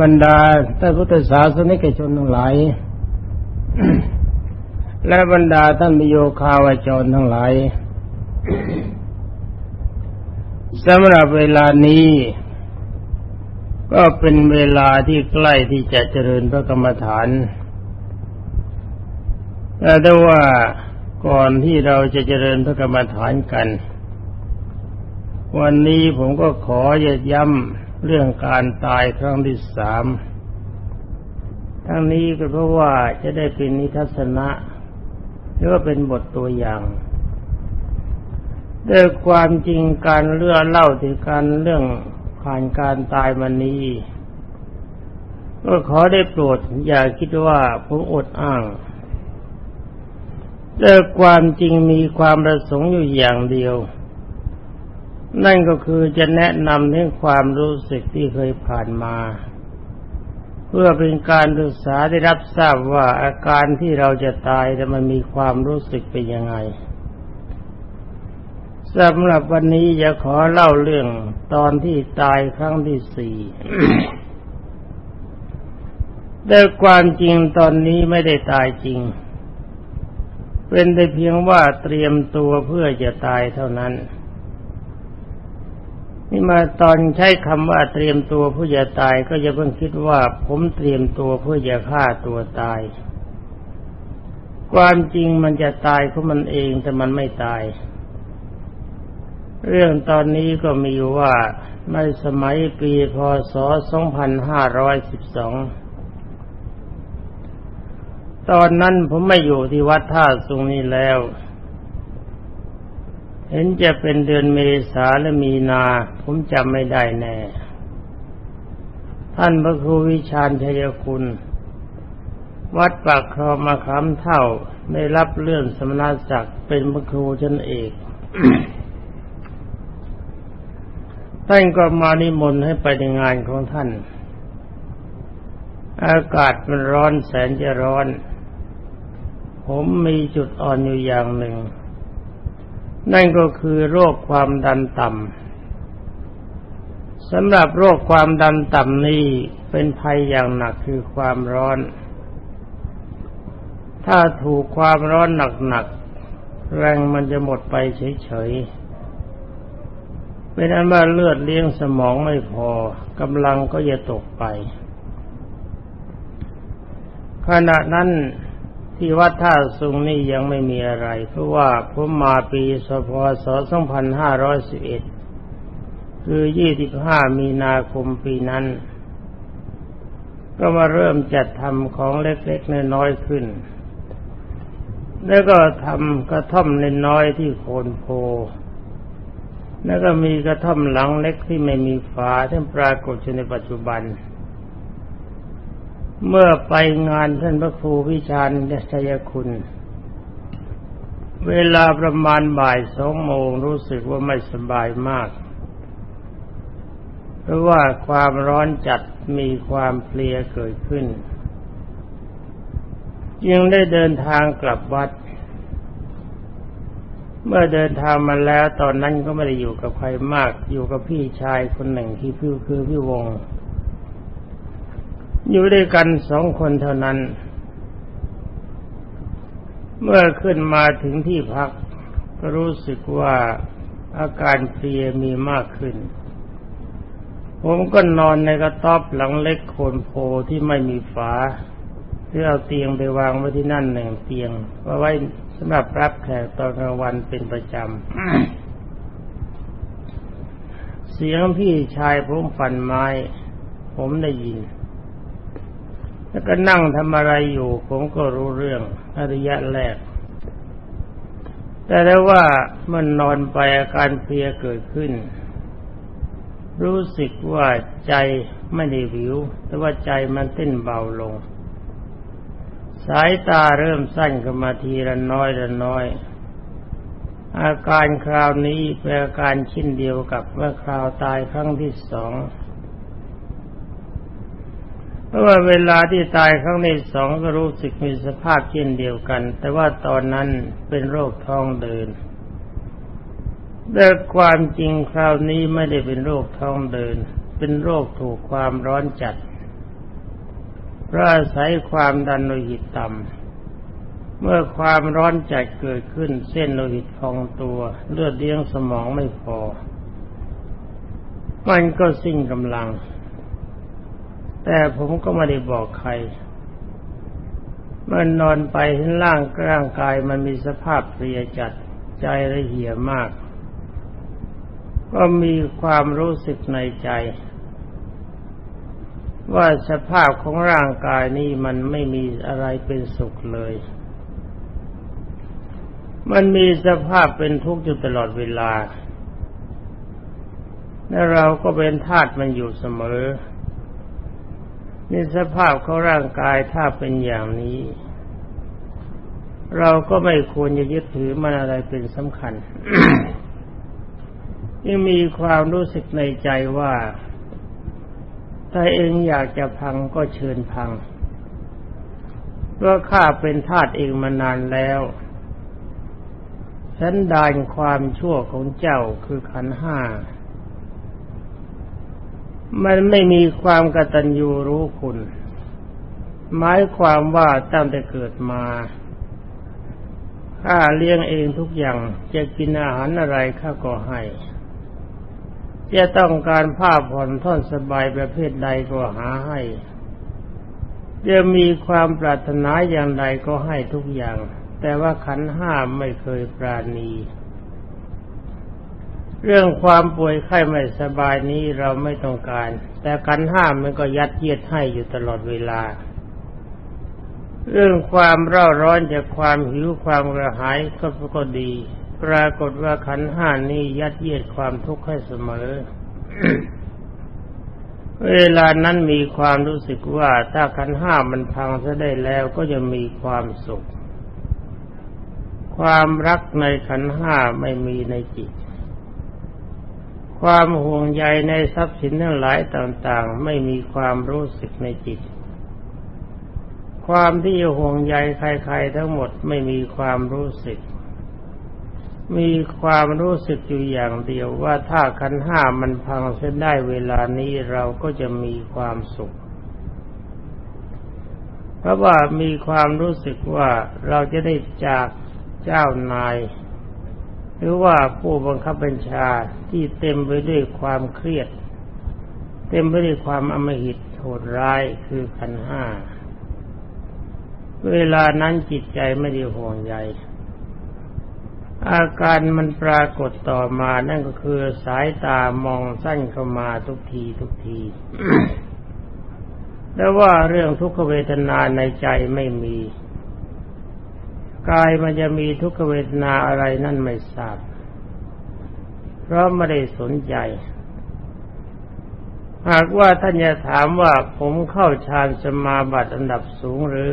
บรรดาท่านพุทธศาสนิกชนทั้งหลาย และบรรดาท่านมิโยคาวจรทั้งหลายสำหรับเวลานี้ ก็เป็นเวลาที่ใกล้ที่จะเจริญพระกรรมฐานแต่ว่าก่อนที่เราจะเจริญพระกรรมฐานกัน วันนี้ผมก็ขอย้ำ เรื่องการตายครั้งที่สามทั้งนี้ก็เพราะว่าจะได้เป็นนิทัศนะหรือว่าเป็นบทตัวอย่างด้วยความจริงการเลื่อเล่าถึงการเรื่องผ่านการตายมันนี้ก็ขอได้โปรดอย่าคิดว่าผมอดอ้างด้วยความจริงมีความประสงค์อยู่อย่างเดียว นั่นก็คือจะแนะนำเรื่องความรู้สึกที่เคยผ่านมา เพื่อเป็นการศึกษาได้รับทราบว่าอาการที่เราจะตายแต่มันมีความรู้สึกเป็นยังไงสำหรับวันนี้จะขอเล่าเรื่องตอนที่ตายครั้งที่สี่แต่ความจริงตอนนี้ไม่ได้ตายจริง เป็นแต่เพียงว่าเตรียมตัวเพื่อจะตายเท่านั้น นี่มาตอนใช้คำว่าเตรียมตัวเพื่อจะตายก็จะเพิ่งคิดว่า ผมเตรียมตัวเพื่อจะฆ่าตัวตาย ความจริงมันจะตายเพราะมันเองแต่มันไม่ตาย เรื่องตอนนี้ก็มีว่าในสมัยปีพศ 2512 ตอนนั้นผมไม่อยู่ที่วัดท่าสุงนี้แล้ว เห็นจะเป็นเดือนเมษาและมีนา ผมจำไม่ได้แน่ ท่านพระครูวิชาญชัยคุณ วัดปากคลองมาคำเท่าได้รับเลื่อนสมณศักดิ์เป็นพระครูชั้นเอกท่านก็มานิมนต์ให้ไปในงานของท่าน อากาศมันร้อนแสนจะร้อน ผมมีจุดอ่อนอยู่อย่างหนึ่ง นั่นก็คือโรคความดันต่ำสำหรับโรคความดันต่ำนี้เป็นภัยอย่างหนักคือความร้อน ถ้าถูกความร้อนหนักๆแรงมันจะหมดไปเฉยๆเป็นอันว่าเลือดเลี้ยงสมองไม่พอกำลังก็จะตกไป ขณะนั้น ที่วัดท่าสุงนี่ยังไม่มีอะไร เพราะว่าผมมาปีสพศ2511 คือ 25 มีนาคมปีนั้น ก็มาเริ่มจัดทำของเล็กๆน้อยๆขึ้น แล้วก็ทำกระท่อมน้อยๆที่โคนโพ แล้วก็มีกระท่อมหลังเล็กที่ไม่มีฝาที่ปรากฏอยู่ในปัจจุบันเเมื่อไปงานท่านพระครูวิชาญเดชยคุณ เวลาประมาณบ่ายสองโมงรู้สึกว่าไม่สบายมาก เพราะว่าความร้อนจัดมีความเพลียเกิดขึ้น จึงได้เดินทางกลับวัด เมื่อเดินทางมาแล้วตอนนั้นก็ไม่ได้อยู่กับใครมาก อยู่กับพี่ชายคนหนึ่งที่พี่คือพี่วง อยู่ด้วยกันสองคนเท่านั้น เมื่อขึ้นมาถึงที่พักก็รู้สึกว่าอาการเพลียมีมากขึ้น ผมก็นอนในกระต๊อบหลังเล็กโคนโพที่ไม่มีฝาเพื่อเอาเตียงไปวางไว้ที่นั่นหนึ่งเตียงไว้สำหรับรับแขกตอนกลางวันเป็นประจำ เสียงพี่ชายผมฟันไม้ ผมได้ยิน แล้วก็นั่งทำอะไรอยู่ ผมก็รู้เรื่องอริยะแรก แต่ได้ว่ามันนอนไปอาการเพลียเกิดขึ้น รู้สึกว่าใจไม่ได้วิว แต่ว่าใจมันเต้นเบาลง สายตาเริ่มสั้นขึ้นมาทีละน้อยละน้อย อาการคราวนี้เป็นอาการชิ้นเดียวกับเมื่อคราวตายครั้งที่สอง เพราะว่าเวลาที่ตายครั้งที่สองก็รู้สึกมีสภาพเช่นเดียวกัน แต่ว่าตอนนั้นเป็นโรคท้องเดินแต่ความจริงคราวนี้ไม่ได้เป็นโรคท้องเดิน เป็นโรคถูกความร้อนจัดเพราะอาศัยความดันโลหิตต่ำ เมื่อความร้อนจัดเกิดขึ้นเส้นโลหิตพองตัว เลือดเลี้ยงสมองไม่พอ มันก็สิ้นกำลัง แต่ผมก็ไม่ได้บอกใคร มันนอนไปเห็นร่างร่างกายมันมีสภาพเพลียจัดใจละเหี่ยมาก ก็มีความรู้สึกในใจ ว่าสภาพของร่างกายนี้มันไม่มีอะไรเป็นสุขเลย มันมีสภาพเป็นทุกข์อยู่ตลอดเวลาและเราก็เป็นธาตุมันอยู่เสมอ นสภาพของร่างกายถ้าเป็นอย่างนี้ เราก็ไม่ควรจะยึดถือมันอะไรเป็นสำคัญยังมีความรู้สึกในใจว่าถ้าเองอยากจะพังก็เชิญพังเพราะข้าเป็นทาสเองมานานแล้วฉันดานความชั่วของเจ้าคือขันห้า มันไม่มีความกตัญญูรู้คุณ หมายความว่าตั้งแต่เกิดมาข้าเลี้ยงเองทุกอย่างจะกินอาหารอะไรข้าก็ให้ จะต้องการผ้าผ่อนท่อนสบายประเภทใดก็หาให้ จะมีความปรารถนาอย่างใดก็ให้ทุกอย่าง แต่ว่าขันห้าไม่เคยปราณี เรื่องความป่วยไข้ไม่สบายนี้เราไม่ต้องการ แต่กันห้ามมันก็ยัดเยียดให้อยู่ตลอดเวลา เรื่องความเร่าร้อนจากความหิวความกระหายก็ก็ดี ปรากฏว่าขันห้านี้ยัดเยียดความทุกข์ให้เสมอ เวลานั้นมีความรู้สึกว่าถ้าขันห้ามันพังซะได้แล้วก็จะมีความสุข ความรักในขันห้าไม่มีในจิต ความห่วงใยในทรัพย์สินทั้งหลายต่างๆ ไม่มีความรู้สึกในจิต ความที่ห่วงใยใครๆทั้งหมดไม่มีความรู้สึก มีความรู้สึกอยู่อย่างเดียวว่าถ้าขันห้ามันพังเส้นได้เวลานี้เราก็จะมีความสุข เพราะว่ามีความรู้สึกว่าเราจะได้จากเจ้านาย หรือว่าผู้บังคับบัญชาที่เต็มไปด้วยความเครียด เต็มไปด้วยความอมหิตโหดร้ายคือขันห้า เวลานั้นจิตใจไม่ได้ห่วงใยอาการมันปรากฏต่อมานั่นก็คือสายตามองสั้นเข้ามาทุกทีทุกทีแต่ว่าเรื่องทุกขเวทนาในใจไม่มี กายมันจะมีทุกขเวทนาอะไรนั่นไม่ทราบ เพราะไม่ได้สนใจ หากว่าท่านจะถามว่าผมเข้าฌานสมาบัติอันดับสูงหรือ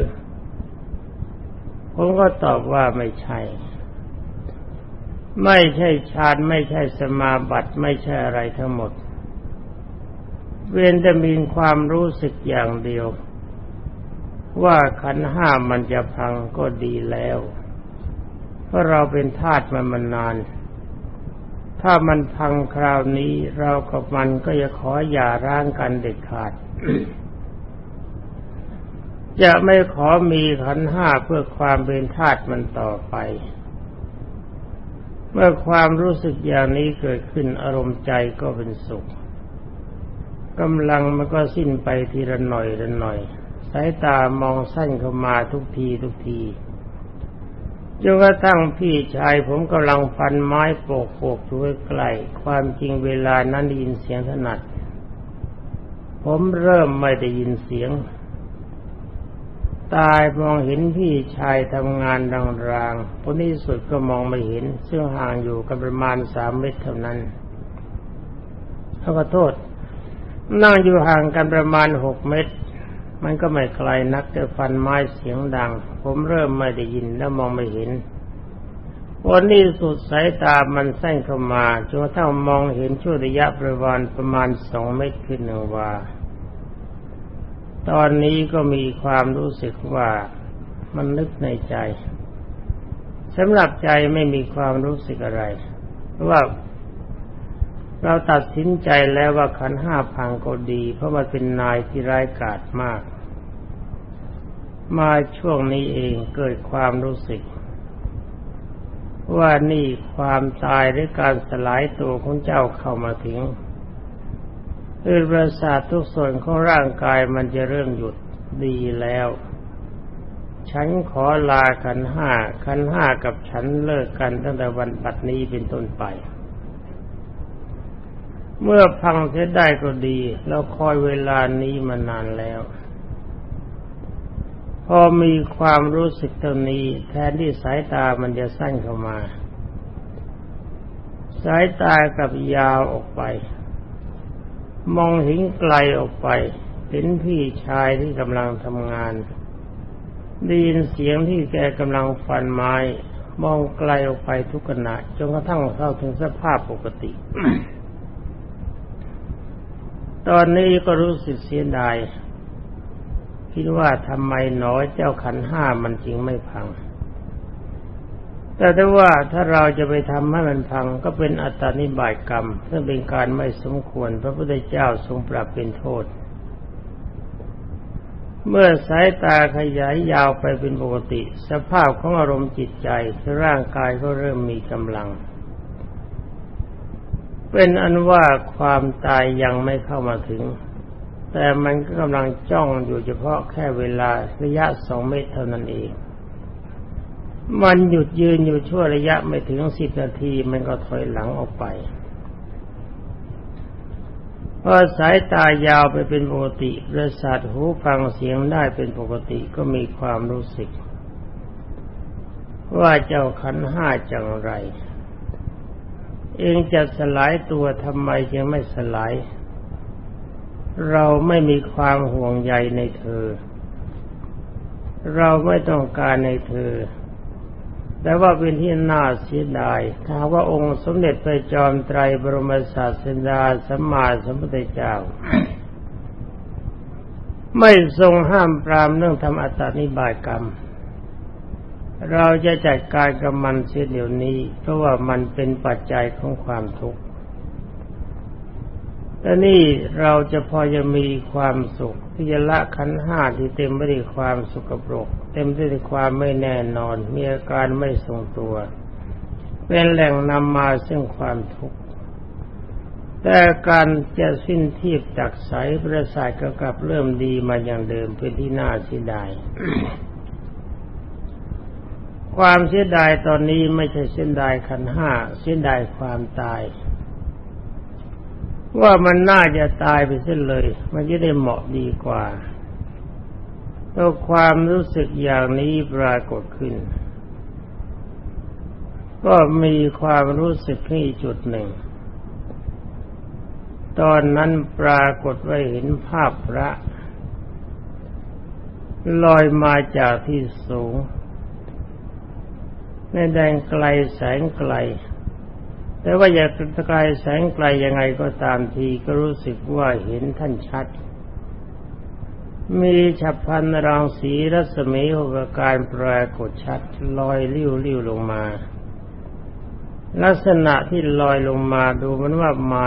ผมก็ตอบว่าไม่ใช่ ไม่ใช่ฌานไม่ใช่สมาบัติไม่ใช่อะไรทั้งหมด เวียนจะมีความรู้สึกอย่างเดียว ว่าขันห้ามันจะพังก็ดีแล้ว เพราะเราเป็นทาสมันมานาน ถ้ามันพังคราวนี้เรากับมันก็จะขออย่าร้างกันเด็ดขาด จะไม่ขอมีขันห้าเพื่อความเป็นทาสมันต่อไป เมื่อความรู้สึกอย่างนี้เกิดขึ้นอารมณ์ใจก็เป็นสุขกำลังมันก็สิ้นไปทีละหน่อยละหน่อย สายตามองสั้นเข้ามาทุกทีทุกทีจนกระทั่งพี่ชายผมกำลังฟันไม้โปกโปกอยู่ใกล้ความจริงเวลานั้นได้ยินเสียงถนัด ผมเริ่มไม่ได้ยินเสียง ตายมองเห็นพี่ชายทำงานรางๆผลที่สุดก็มองไม่เห็น ซึ่งห่างอยู่กันประมาณสามเมตรเท่านั้นขาก็โทษ นั่งอยู่ห่างกันประมาณหกเมตร มันก็ไม่ไกลนักแต่ฟันไม้เสียงดัง ผมเริ่มไม่ได้ยินและมองไม่เห็นวันนี้สุดสายตามันแส้นเข้ามาจนกระทั่งมองเห็นช่วระยะประมาณประมาณสองเมตรขึ้นหนึ่งวา ตอนนี้ก็มีความรู้สึกว่ามันนึกในใจสำหรับใจไม่มีความรู้สึกอะไร เพราะว่า เราตัดสินใจแล้วว่าขันห้าพังก็ดี เพราะมันเป็นนายที่ร้ายกาจมาก มาช่วงนี้เองเกิดความรู้สึก ว่านี่ความตายหรือการสลายตัวของเจ้าเข้ามาถึงอือประสาททุกส่วนของร่างกายมันจะเริ่มหยุดดีแล้ว ฉันขอลาขันห้าขันห้ากับฉันเลิกกันตั้งแต่วันปัดนี้เป็นต้นไป เมื่อพังเสียได้ก็ดี เราคอยเวลานี้มานานแล้ว พอมีความรู้สึกตรงนี้ แทนที่สายตามันจะสั้นเข้ามา สายตากับยาวออกไป มองเห็นไกลออกไปเห็นพี่ชายที่กำลังทำงานได้ยินเสียงที่แกกำลังฟันไม้ มองไกลออกไปทุกขณะจนกระทั่งเข้าถึงสภาพปกติ ตอนนี้ก็รู้สึกเสียดายคิดว่าทำไมหนอเจ้าขันห้ามันจริงไม่พัง แต่ถ้าว่าถ้าเราจะไปทำให้มันพังก็เป็นอัตตานิบายกรรมซึ่งเป็นการไม่สมควร พระพุทธเจ้าทรงปรับเป็นโทษ เมื่อสายตาขยายยาวไปเป็นปกติ สภาพของอารมณ์จิตใจร่างกายก็เริ่มมีกำลัง เป็นอันว่าความตายยังไม่เข้ามาถึง แต่มันก็กำลังจ้องอยู่เฉพาะแค่เวลาระยะสองเมตรเท่านั้นเอง มันหยุดยืนอยู่ชั่วระยะไม่ถึงสิบนาทีมันก็ถอยหลังออกไปพอสายตายาวไปเป็นปกติประสาทหูฟังเสียงได้เป็นปกติก็มีความรู้สึก ว่าเจ้าขันห้าจังไร เองจะสลายตัวทำไมจึงไม่สลาย เราไม่มีความห่วงใยในเธอ เราไม่ต้องการในเธอ แต่ว่าเป็นที่น่าเสียดาย ถ้าว่าองค์สมเด็จพระจอมไตรบรมศาสดาสัมมาสัมพุทธเจ้า ไม่ทรงห้ามปรามเรื่องทำอัตตานิบายกรรม เราจะจัดการกับมันเสียเดี๋ยวนี้ เพราะว่ามันเป็นปัจจัยของความทุกข์แต่นี่เราจะพอจะมีความสุขที่จะละขันห้าที่เต็มไปด้วยความสุขปรก เต็มไปด้วยความไม่แน่นอน มีอาการไม่ทรงตัว เป็นแหล่งนำมาซึ่งความทุกข์แต่การจะสิ้นทีบจากสายประสาทก็กลับเริ่มดีมาอย่างเดิมเป็นที่น่าเสียดาย ความเสียดายตอนนี้ไม่ใช่เสียดายขันห้าเสียดายความตาย ว่ามันน่าจะตายไปเส้นเลย มันจะได้เหมาะดีกว่าตัวความรู้สึกอย่างนี้ปรากฏขึ้น ก็มีความรู้สึกที่จุดหนึ่ง ตอนนั้นปรากฏว่าเห็นภาพพระ ลอยมาจากที่สูง ในแดงไกลแสงไกล แต่ว่าอยากตะกายแสงไกลยังไงก็ตามทีก็รู้สึกว่าเห็นท่านชัด มีฉับพันรังสีรัศมีหกการปรากฏชัดลอยลิ้วลิ้วลงมา ลักษณะที่ลอยลงมาดูมันว่ามา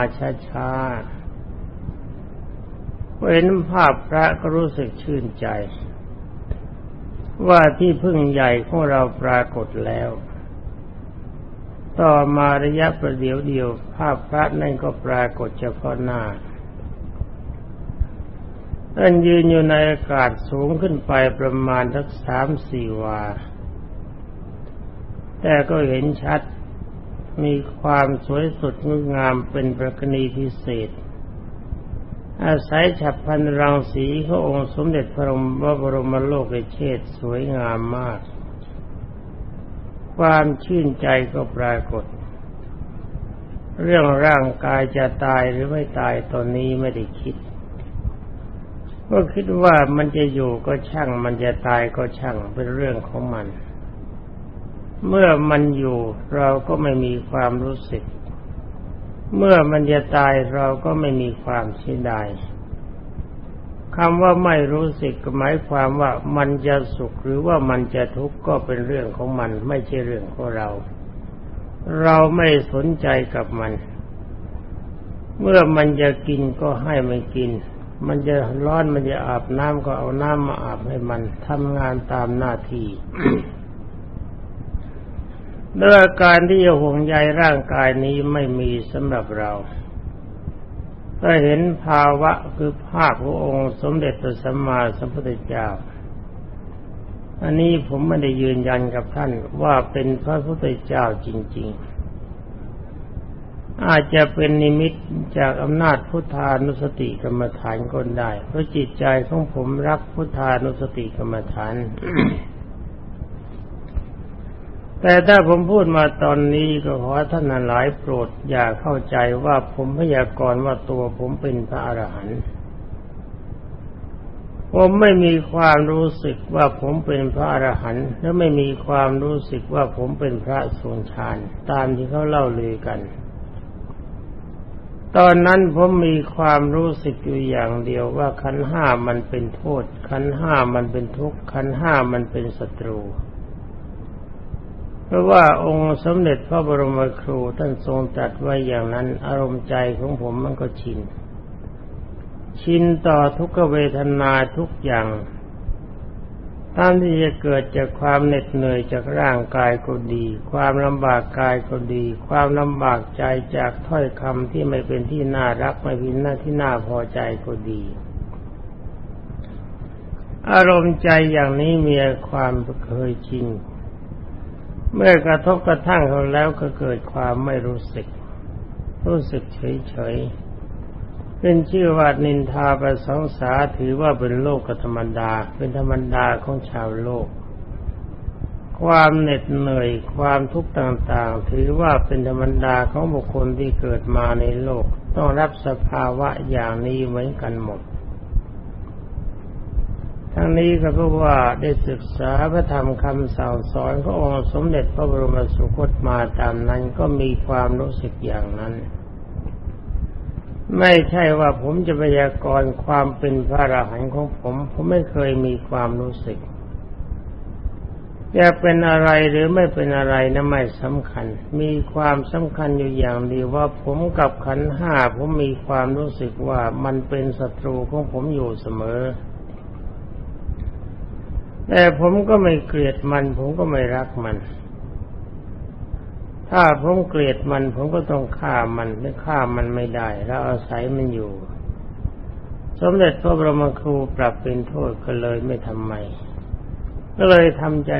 ช้าๆเห็นภาพพระก็รู้สึกชื่นใจ ว่าที่พึ่งใหญ่ของเราปรากฏแล้ว ต่อมาระยะประเดี๋ยวเดียว ภาพพระนั่นก็ปรากฏเฉพาะหน้าท่านยืนอยู่ในอากาศสูงขึ้นไปประมาณทักสามสี่วา แต่ก็เห็นชัดมีความสวยสดงดงามเป็นประกณีพิเศษ อาศัยฉับพันรังสีขององค์สมเด็จพระบรมโลกเชษสวยงามมาก ความชื่นใจก็ปรากฏ เรื่องร่างกายจะตายหรือไม่ตายตอนนี้ไม่ได้คิด ก็คิดว่ามันจะอยู่ก็ช่าง มันจะตายก็ช่างเป็นเรื่องของมัน เมื่อมันอยู่เราก็ไม่มีความรู้สึก เมื่อมันจะตายเราก็ไม่มีความเสียดายคำว่าไม่รู้สึกหมายความว่ามันจะสุขหรือว่ามันจะทุกข์ก็เป็นเรื่องของมันไม่ใช่เรื่องของเรา เราไม่สนใจกับมัน เมื่อมันจะกินก็ให้มันกิน มันจะร้อนมันจะอาบน้ำก็เอาน้ำมาอาบให้มันทำงานตามหน้าที่ ด้วยการที่จะห่วงใยร่างกายนี้ไม่มีสำหรับเราก็เห็นภาวะคือภาพพระองค์สมเด็จพระสัมมาสัมพุทธเจ้า อันนี้ผมไม่ได้ยืนยันกับท่านว่าเป็นพระพุทธเจ้าจริง ๆ อาจจะเป็นนิมิตจากอำนาจพุทธานุสติกรรมฐานก็ได้ เพราะจิตใจของผมรักพุทธานุสติกรรมฐาน แต่ถ้าผมพูดมาตอนนี้ก็ขอท่านหลายโปรด อย่าเข้าใจว่าผมพยากรณ์ว่าตัวผมเป็นพระอรหันต์ผมไม่มีความรู้สึกว่าผมเป็นพระอรหันต์และไม่มีความรู้สึกว่าผมเป็นพระทรงฌานตามที่เขาเล่าลือกัน ตอนนั้นผมมีความรู้สึกอยู่อย่างเดียวว่าขันห้ามันเป็นโทษขันห้ามันเป็นทุกข์ขันห้ามันเป็นศัตรู เพราะว่าองค์สมเด็จพระบรมครูท่านทรงจัดไว้อย่างนั้น อารมณ์ใจของผมมันก็ชิน ชินต่อทุกเวทนาทุกอย่างตามที่จะเกิดจากความเหน็ดเหนื่อยจากร่างกายก็ดี ความลำบากกายก็ดี ความลำบากใจจากถ้อยคำที่ไม่เป็นที่น่ารักไม่เป็นหน้าที่น่าพอใจก็ดี อารมณ์ใจอย่างนี้มีความเคยชิน เมื่อกระทบกระทั่งเขาแล้วก็เกิดความไม่รู้สึก รู้สึกเฉยๆเป็นชื่อว่านินทาประสงสาถือว่าเป็นโลกธรรมดา เป็นธรรมดาของชาวโลก ความเหน็ดเหนื่อยความทุกข์ต่างๆ ถือว่าเป็นธรรมดาของบุคคลที่เกิดมาในโลก ต้องรับสภาวะอย่างนี้เหมือนกันหมด ทั้งนี้ก็เพราะว่าได้ศึกษาพระธรรมคำสั่งสอนขององค์สมเด็จพระบรมสุคตมาตามนั้นก็มีความรู้สึกอย่างนั้น ไม่ใช่ว่าผมจะพยากรณ์ความเป็นพระอรหันต์ของผม ผมไม่เคยมีความรู้สึกจะเป็นอะไรหรือไม่เป็นอะไรนะไม่สำคัญ มีความสำคัญอยู่อย่างเดียวว่าผมกับขันห้าผมมีความรู้สึกว่ามันเป็นศัตรูของผมอยู่เสมอ แต่ผมก็ไม่เกลียดมัน ผมก็ไม่รักมัน ถ้าผมเกลียดมัน ผมก็ต้องฆ่ามันไม่ฆ่ามันไม่ได้ แล้วอาศัยมันอยู่ สมเด็จพระบรมครูปรับเป็นโทษก็เลยไม่ทำไมก็เลยทำใจ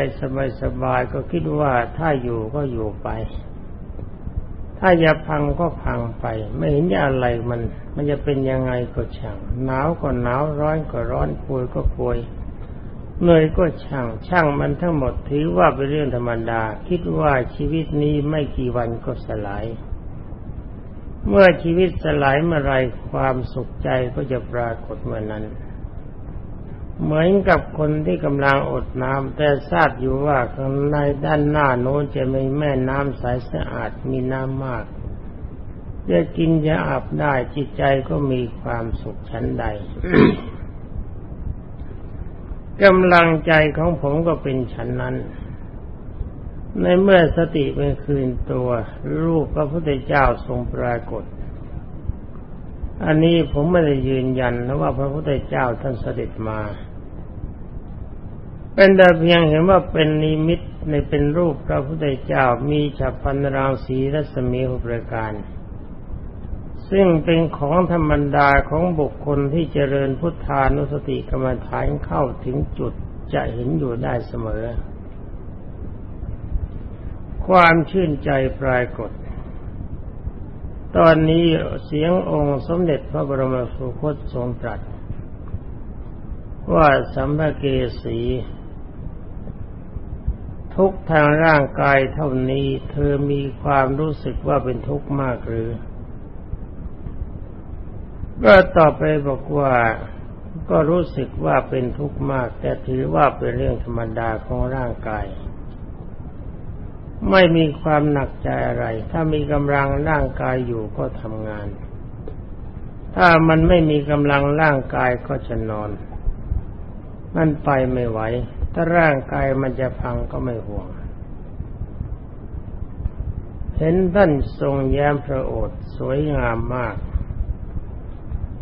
สบายๆก็คิดว่าถ้าอยู่ก็อยู่ไป ถ้าอย่าพังก็พังไป ไม่เห็นจะอะไรมัน มันจะเป็นยังไงก็ช่างหนาวก็หนาวร้อนก็ร้อนป่วยก็ป่วย เนยก็ช่างช่างมันทั้งหมดถือว่าเป็นเรื่องธรรมดา คิดว่าชีวิตนี้ไม่กี่วันก็สลาย เมื่อชีวิตสลายเมื่อไรความสุขใจก็จะปรากฏเมื่อนั้น เหมือนกับคนที่กำลังอดน้ำแต่ทราบอยู่ว่าข้างในด้านหน้าโน้นจะมีแม่น้ำใสสะอาดมีน้ำมากจะกินจะอาบได้จิตใจก็มีความสุขชั้นใด กำลังใจของผมก็เป็นฉันนั้น ในเมื่อสติเป็นคืนตัว รูปพระพุทธเจ้าทรงปรากฏ อันนี้ผมไม่ได้ยืนยันนะว่าพระพุทธเจ้าท่านเสด็จมา เป็นแต่เพียงเห็นว่าเป็นนิมิตในเป็นรูปพระพุทธเจ้ามีฉับพันรางสีรัศมีหุประการ ซึ่งเป็นของธรรมดาของบุคคลที่เจริญพุทธานุสติกรรมฐานเข้าถึงจุดจะเห็นอยู่ได้เสมอ ความชื่นใจปรากฏ ตอนนี้เสียงองค์สมเด็จพระบรมสุคตทรงตรัส ว่าสัมภเกสี ทุกทางร่างกายเท่านี้เธอมีความรู้สึกว่าเป็นทุกข์มากหรือ ก็ต่อไปบอกว่าก็รู้สึกว่าเป็นทุกข์มาก แต่ถือว่าเป็นเรื่องธรรมดาของร่างกาย ไม่มีความหนักใจอะไร ถ้ามีกำลังร่างกายอยู่ก็ทำงาน ถ้ามันไม่มีกำลังร่างกายก็จะนอน มันไปไม่ไหว ถ้าร่างกายมันจะพังก็ไม่ห่วง เห็นท่านทรงแย้มพระโอษฐ์สวยงามมาก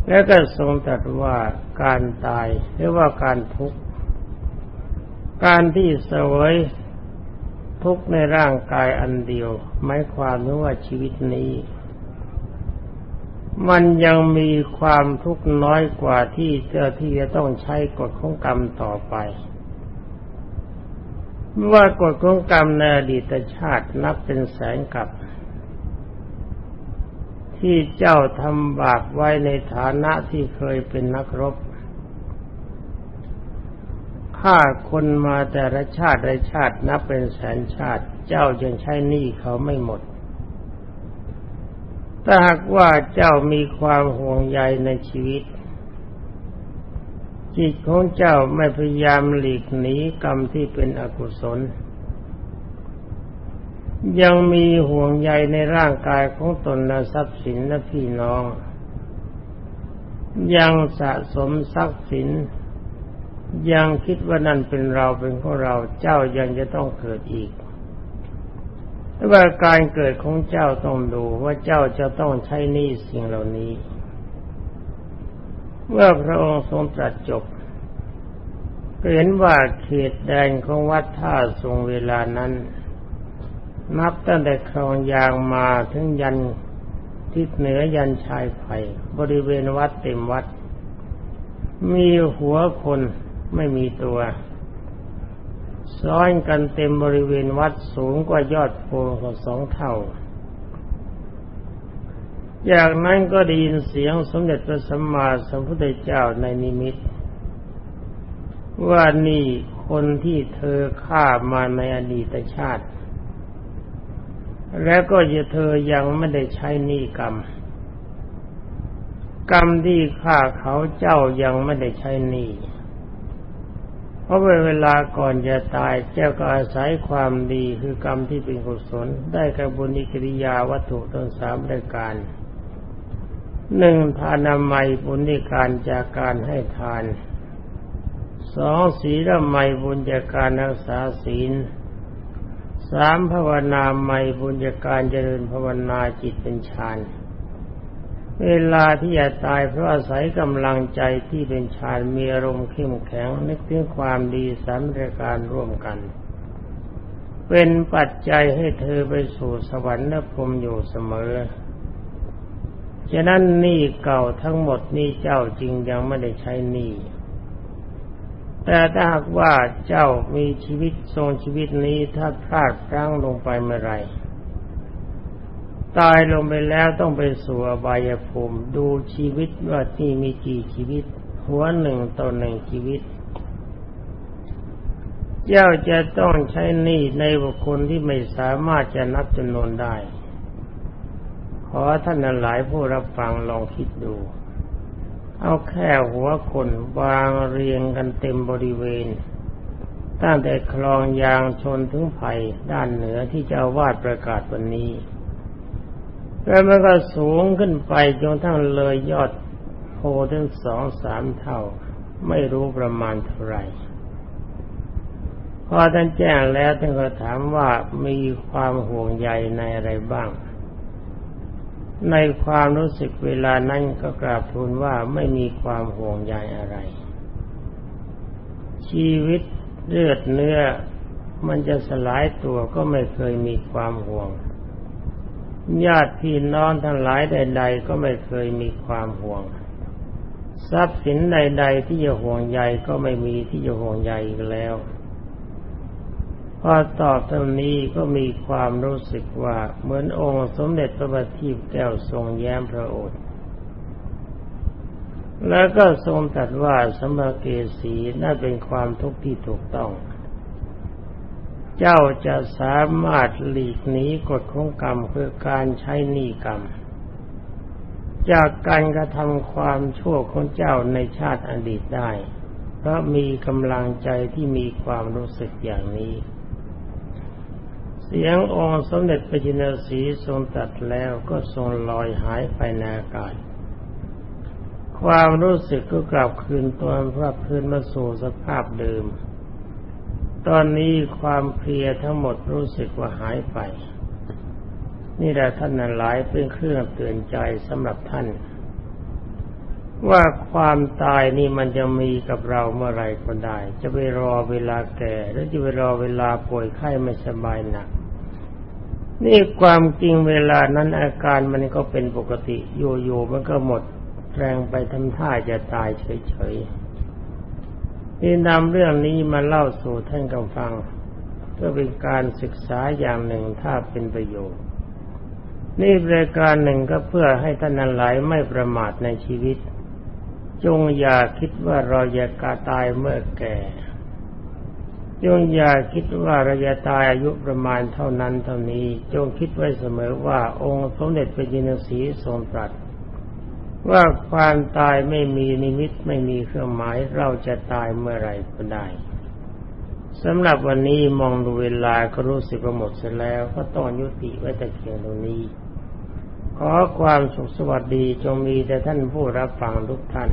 แล้วก็ทรงตรัสว่าการตายหรือว่าการทุกข์ การที่เสวยทุกข์ในร่างกายอันเดียวหมายความว่าชีวิตนี้ มันยังมีความทุกข์น้อยกว่าที่เจ้าที่จะต้องใช้กฎของกรรมต่อไปว่ากฎของกรรมในอดีตชาตินับเป็นแสนกับ ที่เจ้าทำบาปไว้ในฐานะที่เคยเป็นนักรบฆ่าคนมาแต่ละชาติละชาตินับเป็นแสนชาติ เจ้ายังใช้หนี้เขาไม่หมด ถ้าหากว่าเจ้ามีความห่วงใยในชีวิต จิตของเจ้าไม่พยายามหลีกหนีกรรมที่เป็นอกุศล ยังมีห่วงใยในร่างกายของตนและทรัพย์สินและพี่น้อง ยังสะสมทรัพย์สิน ยังคิดว่านั่นเป็นเราเป็นของเราเจ้ายังจะต้องเกิดอีกแต่ว่าการเกิดของเจ้าต้องดูว่าเจ้าจะต้องใช้นี่สิ่งเหล่านี้ เมื่อพระองค์ทรงตรัสจบเห็นว่าเขตแดนของวัดท่าทรงเวลานั้น นับตั้งแต่คลองยางมาถึงยันทิศเหนือยันชายไผ่บริเวณวัดเต็มวัด มีหัวคนไม่มีตัว ซ้อนกันเต็มบริเวณวัดสูงกว่ายอดโพกสองเท่า จากนั้นก็ได้ยินเสียงสมเด็จพระสัมมาสัมพุทธเจ้าในนิมิต ว่านี่คนที่เธอฆ่ามาในอดีตชาติ และก็จะเธอยังไม่ได้ใช้นิกรรม กรรมที่ฆ่าเขาเจ้ายังไม่ได้ใช้นี่เพราะเวลาก่อนจะตายเจ้าก็อาศัยความดีคือกรรมที่เป็นกุศลได้กับบุญกิริยาวัตถุทั้งสามรายการหนึ่งทานามัยบุญในการจากการให้ทานสองศีลไมบุญจากการรักษาศีล สามภาวนาไมบุญจากการเจริญภาวนาจิตเป็นฌานเวลาที่จะตายเพราะอาศัยกำลังใจที่เป็นฌานมีอารมณ์เข้มแข็งนึกถึงความดีสามรายการร่วมกัน เป็นปัจจัยให้เธอไปสู่สวรรค์และพรมอยู่เสมอ ฉะนั้นหนี้เก่าทั้งหมดนี้เจ้าจริงยังไม่ได้ใช้หนี้ แต่ถ้าหากว่าเจ้ามีชีวิตทรงชีวิตนี้ถ้าพลาดพลั้งลงไปเมื่อไรตายลงไปแล้วต้องไปสู่อบายภูมิดูชีวิตว่าที่มีกี่ชีวิต หัวหนึ่งต่อหนึ่งชีวิต เจ้าจะต้องใช้หนี้ในบุคคลที่ไม่สามารถจะนับจำนวนได้ ขอท่านหลายผู้รับฟังลองคิดดู เอาแค่หัวคนวางเรียงกันเต็มบริเวณ ตั้งแต่คลองยางชนถึงไผ่ด้านเหนือที่เจ้าวาดประกาศวันนี้แล้วมันก็สูงขึ้นไปจนทั้งเลยยอดโพถึงสองสามเท่า ไม่รู้ประมาณเท่าไหร่พอท่านแจ้งแล้วท่านก็ถามว่ามีความห่วงใยในอะไรบ้าง ในความรู้สึกเวลานั้นก็กราบทูลว่าไม่มีความห่วงใยอะไร ชีวิตเลือดเนื้อมันจะสลายตัวก็ไม่เคยมีความห่วง ญาติพี่น้องทั้งหลายใด ๆ ก็ไม่เคยมีความห่วง ทรัพย์สินใด ๆ ที่จะห่วงใยก็ไม่มีที่จะห่วงใยอีกแล้ว พอตอบตรงนี้ก็มีความรู้สึกว่าเหมือนองค์สมเด็จพระบัณฑิตแก้วทรงแย้มพระโอษฐ์แล้วก็ทรงตรัสว่าสมเกสีน่าเป็นความทุกข์ที่ถูกต้อง เจ้าจะสามารถหลีกหนีกฎของกรรมคือการใช้หนี้กรรม จากการกระทำความชั่วของเจ้าในชาติอดีตได้ เพราะมีกำลังใจที่มีความรู้สึกอย่างนี้ เสียงองค์สมเด็จพระจินสีทรงตัดแล้วก็ทรงลอยหายไปในอากาศ ความรู้สึกก็กลับคืนตัวพระพื้นมาสู่สภาพเดิม ตอนนี้ความเพลียทั้งหมดรู้สึกว่าหายไป นี่แหละท่านนั้นหลายเป็นเครื่องเตือนใจสำหรับท่าน ว่าความตายนี่มันจะมีกับเราเมื่อไรก็ได้ จะไปรอเวลาแก่ หรือจะไปรอเวลาป่วยไข้ไม่สบายหนัก นี่ความจริงเวลานั้นอาการมันก็เป็นปกติอยู่มันก็หมดแรงไปทำท่าจะตายเฉยๆนี่นำเรื่องนี้มาเล่าสู่ท่านกำฟัง เพื่อเป็นการศึกษาอย่างหนึ่งถ้าเป็นประโยชน์ นี่รายการหนึ่งก็เพื่อให้ท่านนันหลายไม่ประมาทในชีวิต จงอย่าคิดว่าเราจะกาตายเมื่อแก่ จงอย่าคิดว่าเราจะตายอายุประมาณเท่านั้นเท่านี้ จงคิดไว้เสมอว่าองค์สมเด็จพระจินสีทรงตรัสว่าความตายไม่มีนิมิตไม่มีเครื่องหมายเราจะตายเมื่อไรก็ได้สำหรับวันนี้มองดูเวลาก็รู้สึกว่าหมดเสร็จแล้ว ก็ต้องยุติไว้แต่เพียงตรงนี้ ขอความสุขสวัสดีจงมีแต่ท่านผู้รับฟังทุกท่าน